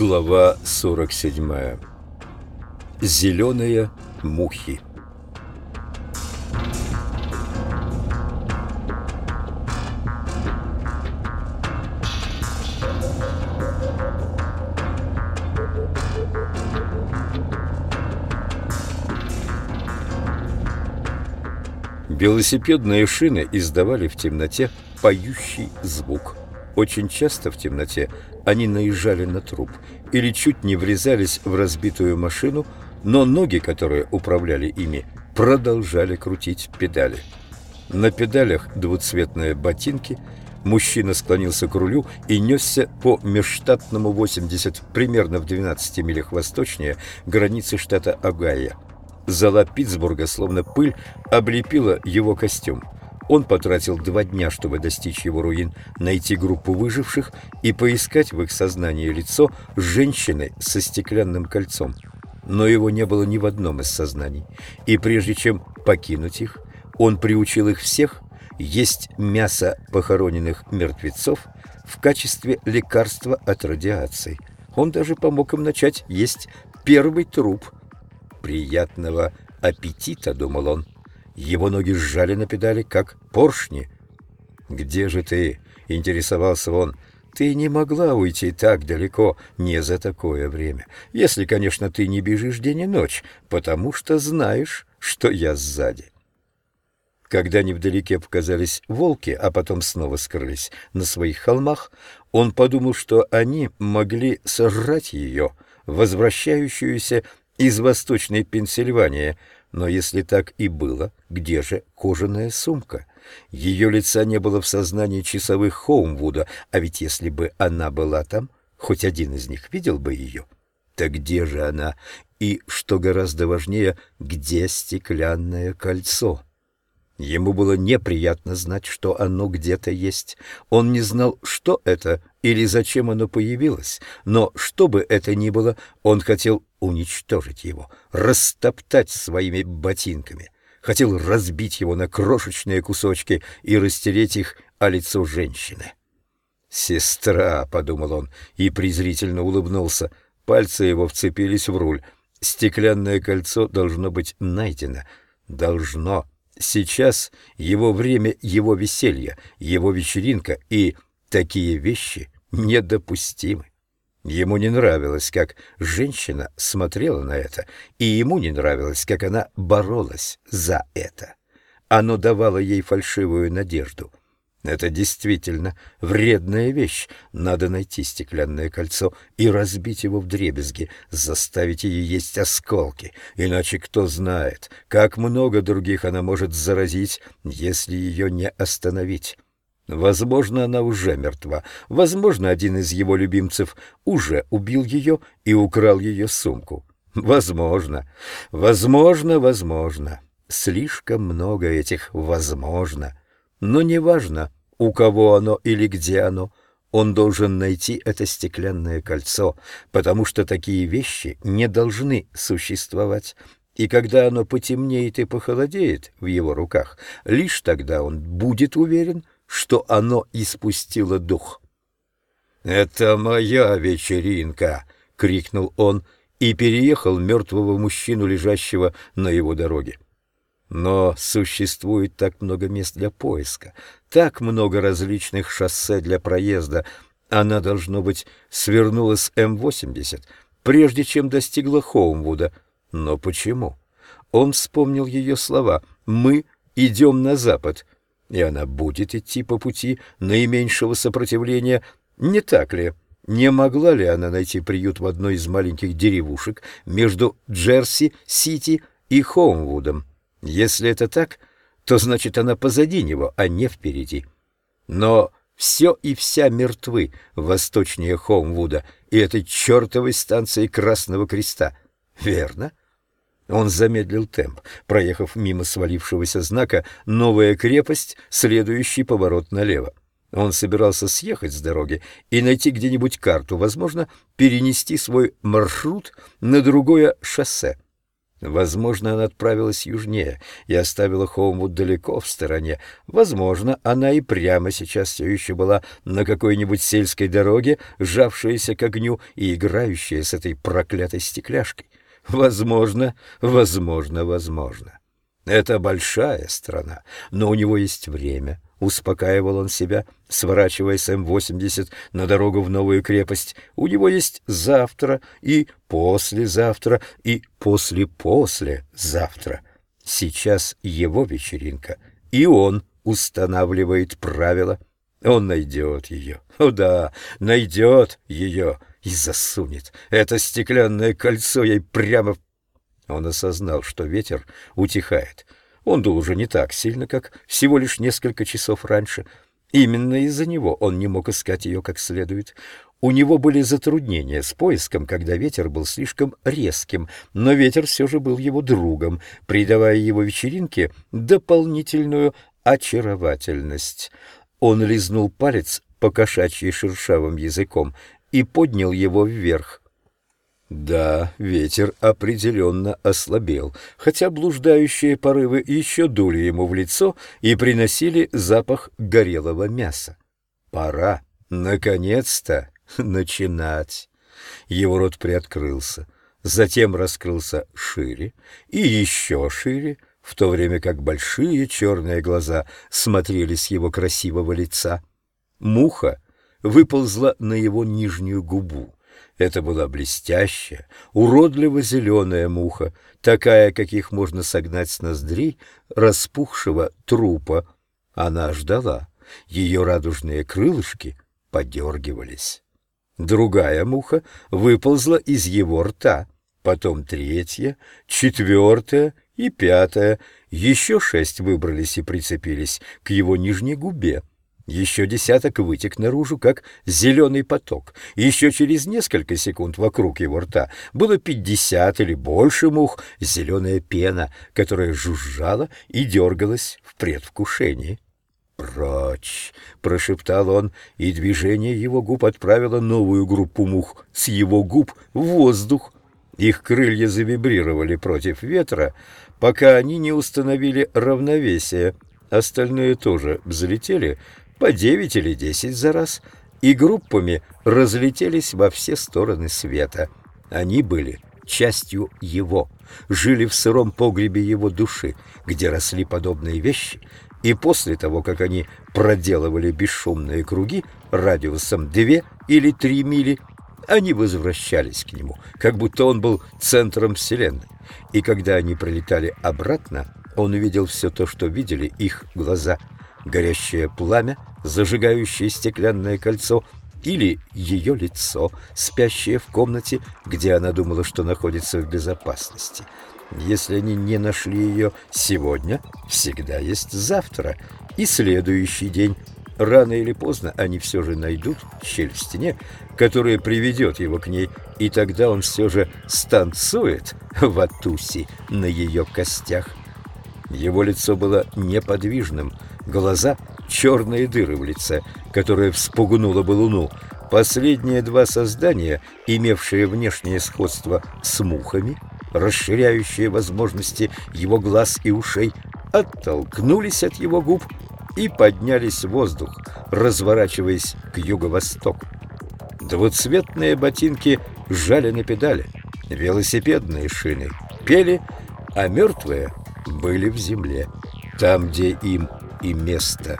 Глава 47. Зеленые мухи. Велосипедные шины издавали в темноте поющий звук. Очень часто в темноте они наезжали на труп или чуть не врезались в разбитую машину, но ноги, которые управляли ими, продолжали крутить педали. На педалях двуцветные ботинки, мужчина склонился к рулю и несся по межштатному 80, примерно в 12 милях восточнее границы штата Огайо. Зала Питтсбурга, словно пыль, облепила его костюм. Он потратил два дня, чтобы достичь его руин, найти группу выживших и поискать в их сознании лицо женщины со стеклянным кольцом. Но его не было ни в одном из сознаний. И прежде чем покинуть их, он приучил их всех есть мясо похороненных мертвецов в качестве лекарства от радиации. Он даже помог им начать есть первый труп. «Приятного аппетита», — думал он. Его ноги сжали на педали, как поршни. «Где же ты?» — интересовался он. «Ты не могла уйти так далеко не за такое время, если, конечно, ты не бежишь день и ночь, потому что знаешь, что я сзади». Когда невдалеке показались волки, а потом снова скрылись на своих холмах, он подумал, что они могли сожрать ее, возвращающуюся из Восточной Пенсильвании, но если так и было, где же кожаная сумка? Ее лица не было в сознании часовых Хоумвуда, а ведь если бы она была там, хоть один из них видел бы ее. Так где же она? И, что гораздо важнее, где стеклянное кольцо? Ему было неприятно знать, что оно где-то есть. Он не знал, что это или зачем оно появилось, но что бы это ни было, он хотел уничтожить его, растоптать своими ботинками, хотел разбить его на крошечные кусочки и растереть их о лицо женщины. «Сестра», — подумал он и презрительно улыбнулся, пальцы его вцепились в руль. «Стеклянное кольцо должно быть найдено. Должно Сейчас его время, его веселье, его вечеринка, и такие вещи недопустимы. Ему не нравилось, как женщина смотрела на это, и ему не нравилось, как она боролась за это. Оно давало ей фальшивую надежду. Это действительно вредная вещь. Надо найти стеклянное кольцо и разбить его в дребезги, заставить ее есть осколки. Иначе кто знает, как много других она может заразить, если ее не остановить. Возможно, она уже мертва. Возможно, один из его любимцев уже убил ее и украл ее сумку. Возможно, возможно, возможно. Слишком много этих «возможно». Но неважно, у кого оно или где оно, он должен найти это стеклянное кольцо, потому что такие вещи не должны существовать. И когда оно потемнеет и похолодеет в его руках, лишь тогда он будет уверен, что оно испустило дух. «Это моя вечеринка!» — крикнул он и переехал мертвого мужчину, лежащего на его дороге. Но существует так много мест для поиска, так много различных шоссе для проезда. Она, должно быть, свернула с М-80, прежде чем достигла Хоумвуда. Но почему? Он вспомнил ее слова «Мы идем на запад», и она будет идти по пути наименьшего сопротивления, не так ли? Не могла ли она найти приют в одной из маленьких деревушек между Джерси-Сити и Хоумвудом? Если это так, то значит она позади него, а не впереди. Но все и вся мертвы восточнее Хоумвуда и этой чертовой станции Красного Креста. Верно? Он замедлил темп, проехав мимо свалившегося знака «Новая крепость», следующий поворот налево. Он собирался съехать с дороги и найти где-нибудь карту, возможно, перенести свой маршрут на другое шоссе. Возможно, она отправилась южнее и оставила Хоумвуд далеко в стороне. Возможно, она и прямо сейчас все еще была на какой-нибудь сельской дороге, сжавшаяся к огню и играющая с этой проклятой стекляшкой. Возможно, возможно, возможно. Это большая страна, но у него есть время. Успокаивал он себя, сворачивая с М-80 на дорогу в новую крепость. У него есть завтра и послезавтра и после-послезавтра. Сейчас его вечеринка, и он устанавливает правила. Он найдет ее. О да, найдет ее и засунет это стеклянное кольцо ей прямо в... Он осознал, что ветер утихает. Он дул уже не так сильно, как всего лишь несколько часов раньше. Именно из-за него он не мог искать ее как следует. У него были затруднения с поиском, когда ветер был слишком резким, но ветер все же был его другом, придавая его вечеринке дополнительную очаровательность. Он лизнул палец по кошачьей шершавым языком и поднял его вверх. Да, ветер определенно ослабел, хотя блуждающие порывы еще дули ему в лицо и приносили запах горелого мяса. Пора, наконец-то, начинать. Его рот приоткрылся, затем раскрылся шире и еще шире, в то время как большие черные глаза смотрели с его красивого лица. Муха выползла на его нижнюю губу. Это была блестящая, уродливо-зеленая муха, такая, каких можно согнать с ноздрей распухшего трупа. Она ждала. Ее радужные крылышки подергивались. Другая муха выползла из его рта, потом третья, четвертая и пятая. Еще шесть выбрались и прицепились к его нижней губе. Еще десяток вытек наружу, как зеленый поток. Еще через несколько секунд вокруг его рта было пятьдесят или больше мух, зеленая пена, которая жужжала и дергалась в предвкушении. «Прочь!» — прошептал он, и движение его губ отправило новую группу мух с его губ в воздух. Их крылья завибрировали против ветра, пока они не установили равновесие. Остальные тоже взлетели, по девять или десять за раз, и группами разлетелись во все стороны света. Они были частью его, жили в сыром погребе его души, где росли подобные вещи, и после того, как они проделывали бесшумные круги радиусом две или три мили, они возвращались к нему, как будто он был центром Вселенной. И когда они пролетали обратно, он увидел все то, что видели их глаза – горящее пламя, зажигающее стеклянное кольцо, или ее лицо, спящее в комнате, где она думала, что находится в безопасности. Если они не нашли ее сегодня, всегда есть завтра и следующий день. Рано или поздно они все же найдут щель в стене, которая приведет его к ней, и тогда он все же станцует в Атуси на ее костях. Его лицо было неподвижным, глаза — черные дыры в лице, которая вспугнула бы луну. Последние два создания, имевшие внешнее сходство с мухами, расширяющие возможности его глаз и ушей, оттолкнулись от его губ и поднялись в воздух, разворачиваясь к юго-востоку. Двуцветные ботинки сжали на педали, велосипедные шины пели, а мертвые были в земле, там, где им и место.